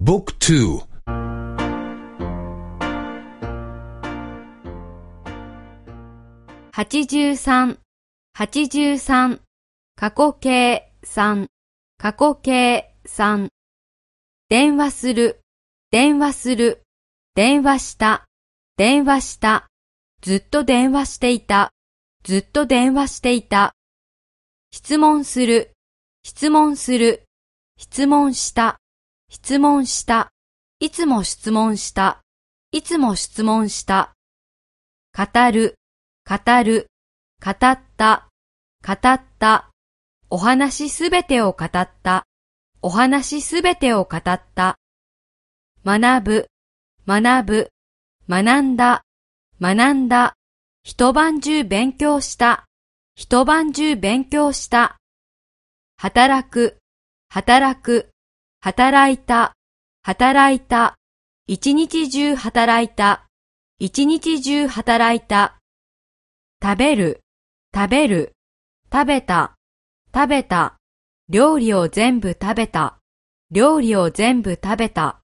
Book 2 83、83、過去形3、過去形3、電話する、電話する、電話した、電話した、ずっと電話していた、ずっと電話していた、質問する、質問する、質問した、質問した、いつも質問した、いつも質問した、語る、語る、語った、語った、お話すべてを語った、お話すべてを語った、学ぶ、学ぶ、学んだ、学んだ、一晩中勉強した、一晩中勉強した、働く、働く、働いた、働いた、一日中働いた、一日中働いた、食べる、食べる、食べた、食べた、料理を全部食べた、料理を全部食べた。